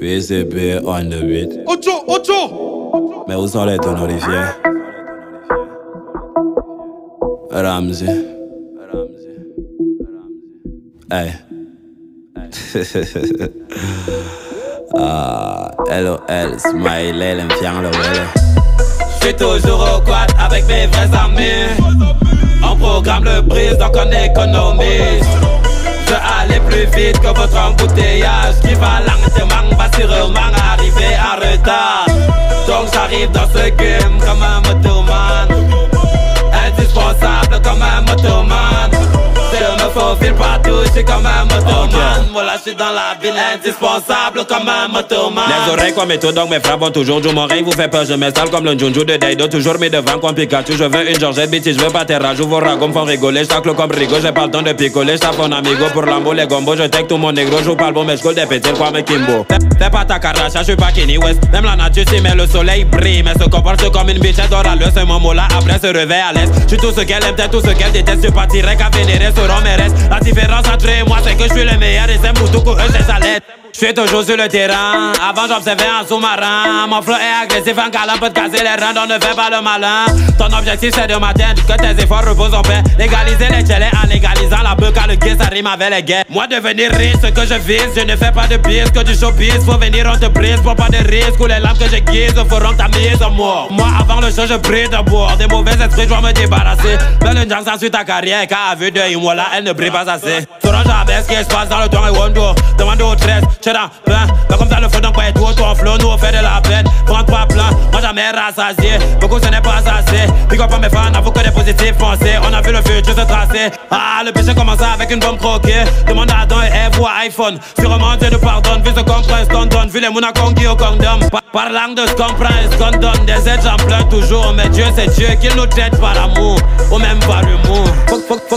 PCP on the beat. Ocho, Ocho Mais où sont les tonorifiés? Ramsey. Hey. ah, LOL, smiley, l'infernal, le J'suis toujours au quad avec mes vrais amis. On programme le brise donc on économise. Je aller plus vite que votre embouteillage qui va lentement, va sûrement arriver en retard. Donc j'arrive dans ce game comme un motoman. Indispensable comme un motoman. Je me faufile partout, j'suis comme un motoman. Voilà, j'suis dans la ville indispensable comme un motoman. Les oreilles comme métaux, donc mes frappes vont toujours jouer mon rêve. Vous fait peur, je m'installe comme le Junju de Daido, toujours mes devants comme Pikachu, je veux une Georgette Bitty, je veux pas tes rajouts, vos ragots me font rigoler, j'tacle comme Rigo, j'ai pas le temps de picoler, j'tape mon amigo pour l'ambo, les gombo, je tech tout mon négro, joue pas le bon, mais j'coule des pétils quoi mes Kimbo. Fais pas ta caracha, j'suis pas Kenny West, même la nature si mais le soleil brille, mais se comporte comme une bitch, elle dort à l'heure, ce moment là, après se réveille à l'aise, j'suis tout ce qu'elle aime, tout ce qu'elle déteste, je partirai qu'à vénérer, seront mes restes, la différence entre moi c'est que je suis le meilleur et Moutoukou, eux c'est Salette. Je suis toujours sur le terrain, avant j'observais un sous-marin. Mon flow est agressif, un câlin peut te casser les reins, donc ne fais pas le malin. Ton objectif c'est de m'atteindre, que tes efforts reposent en paix. Légaliser les chalets en légalisant la beuh, car le gay ça rime avec les gays Moi devenir riche, ce que je vise, je ne fais pas de bise, que du showbiz. Faut venir on te brise, pour pas de risque, ou les lampes que je guise feront ta mise en mort. Moi avant le show je prie de boire, des mauvais esprits je dois me débarrasser. Belle une chance sur ta carrière, car à vue de là elle ne brille pas assez. Sauras jamais ce qui se passe dans le temps et Wondo Demande au 13, cheddar, plein. Pas comme ça le feu donc pas tout ton flow Nous on fait de la peine, prends trois plein Moi jamais rassasié, beaucoup ce n'est pas assez. Up à mes fans, avoue que des positifs pensés On a vu le futur se tracer. Ah le péché commence avec une bombe croquée. Demande à Adam et Eve ou à iPhone. Sûrement Dieu nous pardonne, vu ce qu'on prend, donne. Vu les mounas qu'on au condom. Pa- Parlant de ce qu'on prend Des aides j'en pleure toujours Mais Dieu c'est Dieu qu'il nous traite par amour Ou même par humour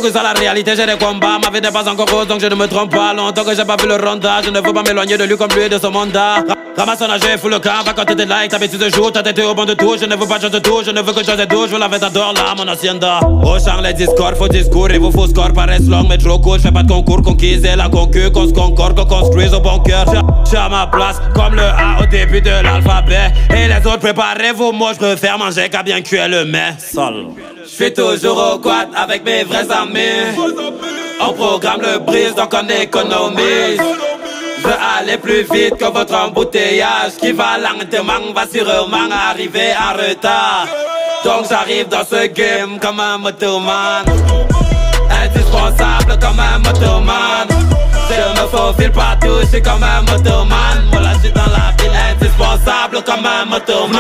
que ça la réalité j'ai des combats. Ma vie n'est pas encore rose donc je ne me trompe pas. Longtemps que j'ai pas vu le ronda Je ne veux pas m'éloigner de lui comme lui et de son mandat Ramasse son âge, fous le camp, va quand t'es like T'habites de jour, t'as été au banc de tout? Je ne veux pas chose de tout, je ne veux que chose de tout Je veux la vête d'or là, mon hacienda Au champ les discords, faux discours Et vos faux scores paraissent longs mais trop courts. Je fais pas de concours, conquise et la concu Qu'on se concorde, qu'on construise au bon cœur. Je suis à ma place, comme le A au début de l'alphabet. Et les autres préparez-vous, moi je préfère manger qu'à bien cuire le mets. Sol. Je suis toujours au quad avec mes vrais amis. On programme le brise donc on économise. Je veux aller plus vite que votre embouteillage qui va lentement, va sûrement arriver en retard. Donc j'arrive dans ce game comme un motoman. Indispensable comme un motoman. Je me faufile partout, je comme un motoman. Voilà, je suis dans la ville indispensable comme un motoman.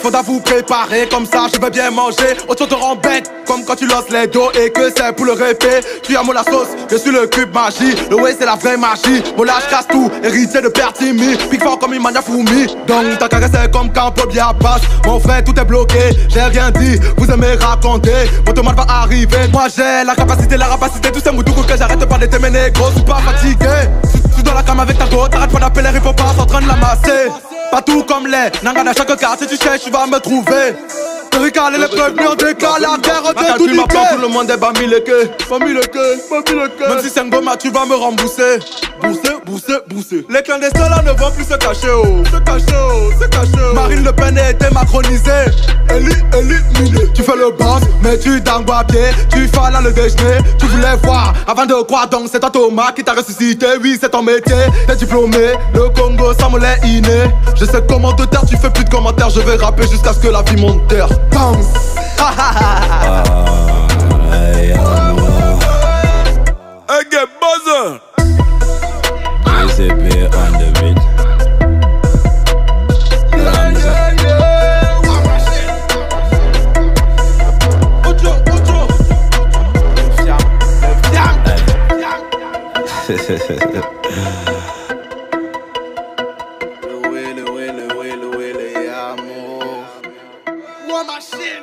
Faudra vous préparer Comme ça je vais bien manger, autre te rend bête Comme quand tu lances les dos et que c'est pour le répé Tu as mon la sauce, je suis le cube magie. Le way c'est la vraie magie, mon lâche casse tout Héritier de Pertimi, pique fort comme une mania fourmi. Donc ta caresse est comme quand Paul passe Mon frère tout est bloqué, j'ai rien dit. Vous aimez raconter, votre mal va arriver. Moi j'ai la capacité, la rapacité Tous ces moutous que j'arrête de t'aimer négro. Je suis pas fatigué la cam avec ta go, t'arrêtes pas d'appeler les pas en train de l'amasser Pas tout comme les Nanga dans chaque quartier tu cherches, tu vas me trouver. Rical et les prévenus, on décale la terre, on est tout niqué. tout le monde est bas mille que Bas mille que, bas mille que Même si c'est un goma, tu vas me rembourser. Bourser, bourser, bourser. Les clandestins là ne vont plus se cacher oh. Se cacher oh, se cacher oh. Marine Le Pen a été macronisée le mais tu dangues à pied. Tu fais là le déjeuner, tu voulais voir. Avant de croire donc c'est toi Thomas qui t'a ressuscité. Oui c'est ton métier, t'es diplômé. Le Congo ça me l'est inné. Je sais comment te taire, tu fais plus de commentaires. Je vais rapper jusqu'à ce que la vie monte terre. Bounce Moi ma shit?